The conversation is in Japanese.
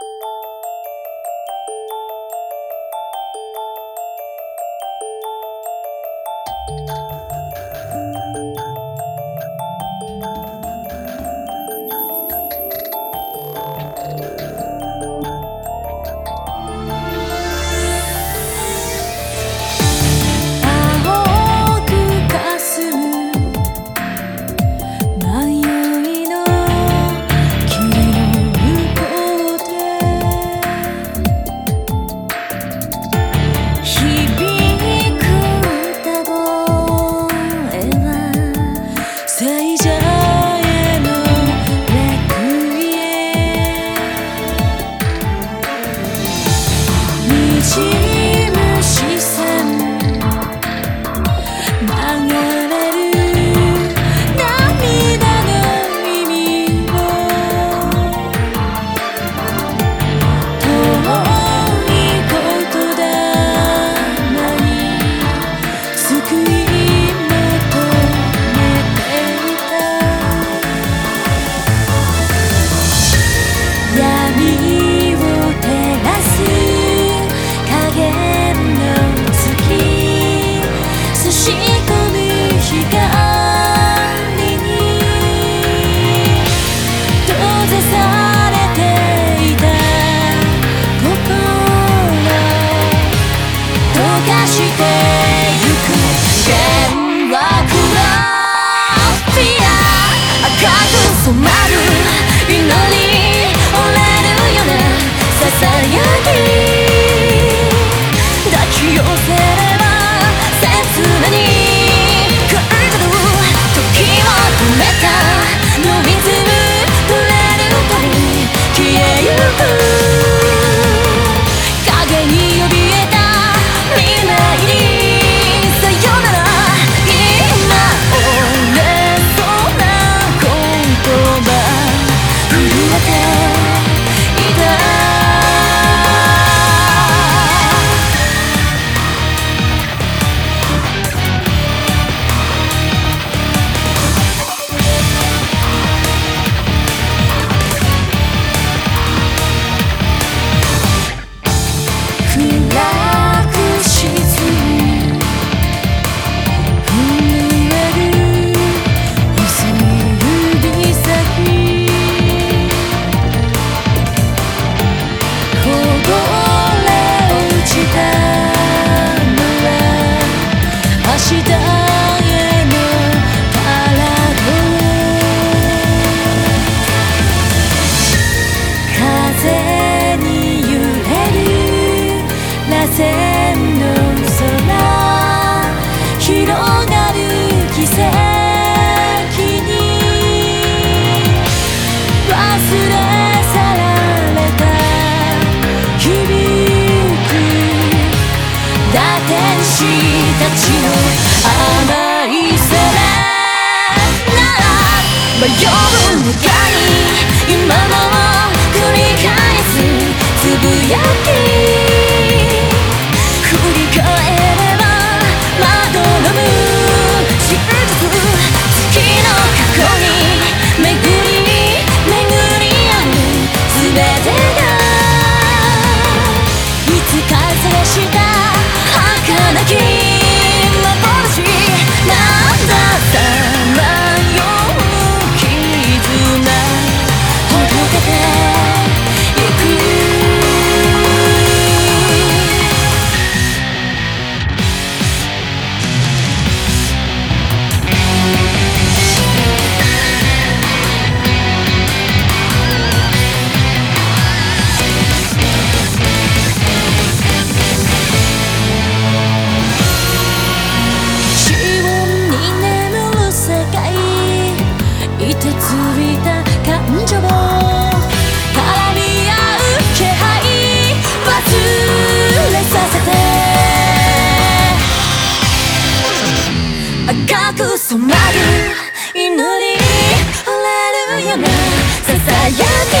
you You. 困る祈り折れるようなささやき。抱き寄せ呼ぶのか今のを繰り返すつぶやき振り返れば窓のろむ真実月の過去に巡り巡り合う全てがいつ完したさやけ